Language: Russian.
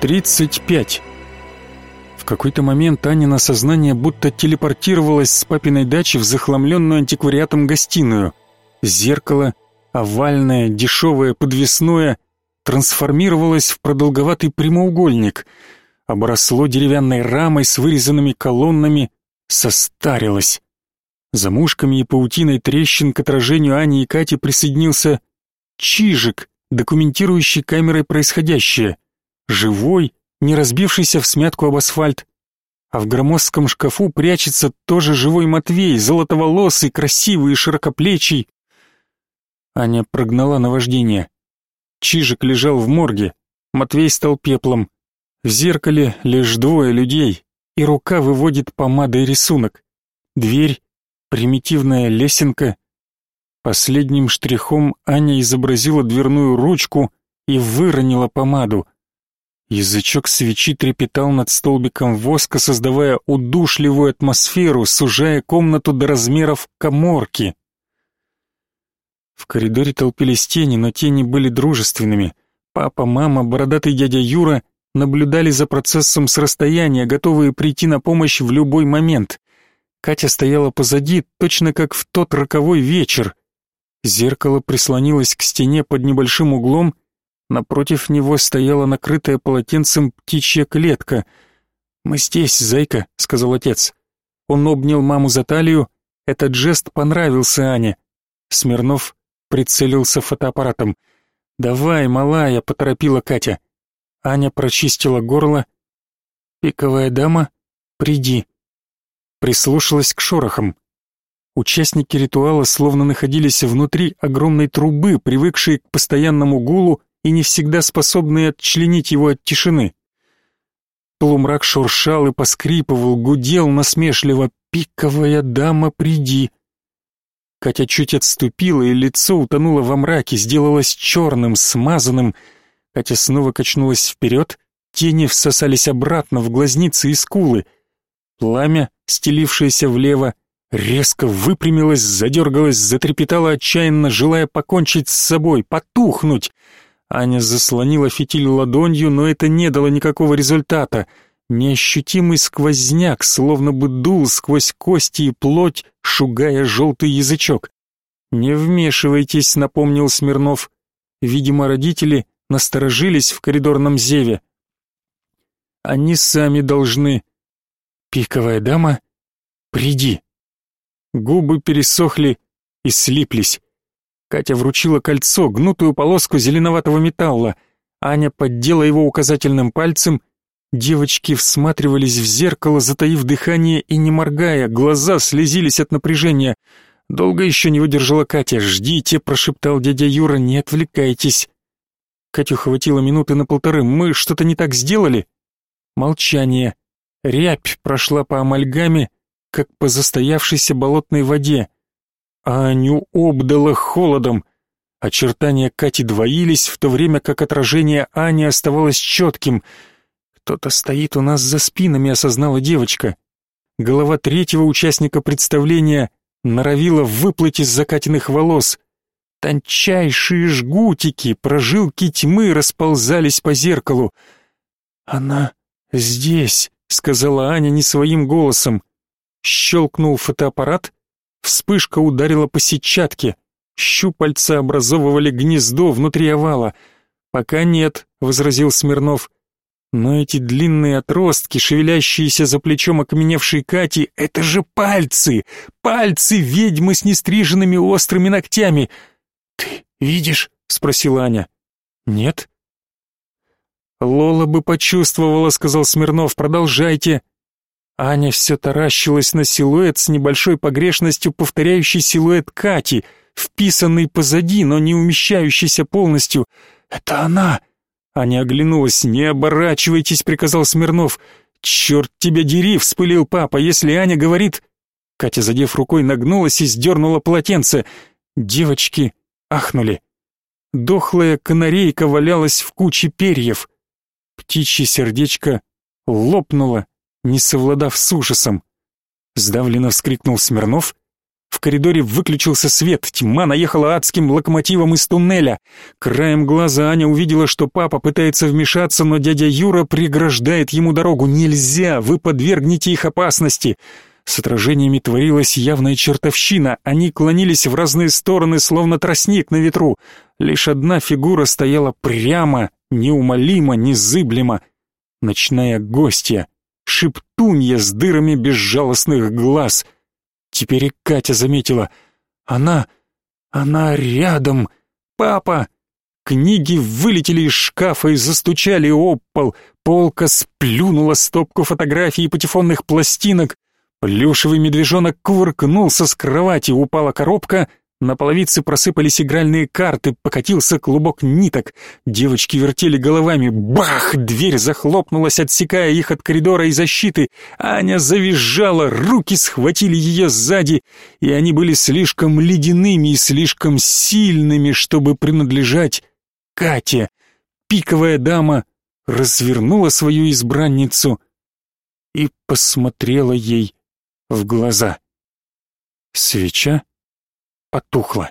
35. В какой-то момент Анина сознание будто телепортировалось с папиной дачи в захламленную антиквариатом гостиную. Зеркало, овальное, дешевое, подвесное, трансформировалось в продолговатый прямоугольник, обросло деревянной рамой с вырезанными колоннами, состарилось. За мушками и паутиной трещин к отражению Ани и Кати присоединился Чижик, документирующий камерой происходящее. Живой, не разбившийся в смятку об асфальт. А в громоздком шкафу прячется тоже живой Матвей, золотоволосый, красивый и широкоплечий. Аня прогнала наваждение. Чижик лежал в морге, Матвей стал пеплом. В зеркале лишь двое людей, и рука выводит помадой рисунок. Дверь примитивная лесенка. Последним штрихом Аня изобразила дверную ручку и выронила помаду. Язычок свечи трепетал над столбиком воска, создавая удушливую атмосферу, сужая комнату до размеров коморки. В коридоре толпились тени, но тени были дружественными. Папа, мама, бородатый дядя Юра наблюдали за процессом с расстояния, готовые прийти на помощь в любой момент. Катя стояла позади, точно как в тот роковой вечер. Зеркало прислонилось к стене под небольшим углом, напротив него стояла накрытая полотенцем птичья клетка. «Мы здесь, зайка», — сказал отец. Он обнял маму за талию, этот жест понравился Ане. Смирнов прицелился фотоаппаратом. «Давай, малая», — поторопила Катя. Аня прочистила горло. «Пиковая дама, приди» прислушалась к шорохам. Участники ритуала словно находились внутри огромной трубы, привыкшие к постоянному гулу и не всегда способные отчленить его от тишины. Полумрак шуршал и поскрипывал, гудел насмешливо «Пиковая дама, приди!» Катя чуть отступила, и лицо утонуло во мраке, сделалось черным, смазанным. Катя снова качнулась вперед, тени всосались обратно в глазницы и скулы — Пламя, стелившееся влево, резко выпрямилось, задергалось, затрепетало отчаянно, желая покончить с собой, потухнуть. Аня заслонила фитиль ладонью, но это не дало никакого результата. Неощутимый сквозняк, словно бы дул сквозь кости и плоть, шугая желтый язычок. «Не вмешивайтесь», — напомнил Смирнов. Видимо, родители насторожились в коридорном зеве. «Они сами должны «Пиковая дама, приди!» Губы пересохли и слиплись. Катя вручила кольцо, гнутую полоску зеленоватого металла. Аня поддела его указательным пальцем. Девочки всматривались в зеркало, затаив дыхание и не моргая, глаза слезились от напряжения. Долго еще не выдержала Катя. «Ждите», — прошептал дядя Юра, — «не отвлекайтесь». Катю хватило минуты на полторы. «Мы что-то не так сделали?» Молчание. Рябь прошла по амальгаме, как по застоявшейся болотной воде. Аню обдало холодом. Очертания Кати двоились, в то время как отражение Ани оставалось четким. «Кто-то стоит у нас за спинами», — осознала девочка. Голова третьего участника представления норовила выплыть из закатенных волос. Тончайшие жгутики, прожилки тьмы расползались по зеркалу. «Она здесь», — сказала Аня не своим голосом. Щелкнул фотоаппарат, вспышка ударила по сетчатке, щупальца образовывали гнездо внутри овала. «Пока нет», — возразил Смирнов. «Но эти длинные отростки, шевелящиеся за плечом окаменевшей Кати, это же пальцы! Пальцы ведьмы с нестриженными острыми ногтями!» «Ты видишь?» — спросила Аня. «Нет», «Лола бы почувствовала», — сказал Смирнов, — «продолжайте». Аня все таращилась на силуэт с небольшой погрешностью, повторяющий силуэт Кати, вписанный позади, но не умещающийся полностью. «Это она!» Аня оглянулась. «Не оборачивайтесь», — приказал Смирнов. «Черт тебя дери!» — вспылил папа. «Если Аня говорит...» Катя, задев рукой, нагнулась и сдернула полотенце. Девочки ахнули. Дохлая канарейка валялась в куче перьев. Птичье сердечко лопнуло, не совладав с ужасом. Сдавленно вскрикнул Смирнов, В коридоре выключился свет, тьма наехала адским локомотивом из туннеля. Краем глаза Аня увидела, что папа пытается вмешаться, но дядя Юра преграждает ему дорогу. «Нельзя! Вы подвергнете их опасности!» С отражениями творилась явная чертовщина. Они клонились в разные стороны, словно тростник на ветру. Лишь одна фигура стояла прямо, неумолимо, незыблемо. Ночная гостья, шептунья с дырами безжалостных глаз. Теперь и Катя заметила. Она... она рядом. Папа! Книги вылетели из шкафа и застучали об пол. Полка сплюнула стопку фотографий и патефонных пластинок. Плюшевый медвежонок кувыркнулся с кровати, упала коробка, на половице просыпались игральные карты, покатился клубок ниток. Девочки вертели головами. Бах! Дверь захлопнулась, отсекая их от коридора и защиты. Аня завизжала, руки схватили ее сзади, и они были слишком ледяными и слишком сильными, чтобы принадлежать Кате. Пиковая дама развернула свою избранницу и посмотрела ей в глаза. Свеча потухла.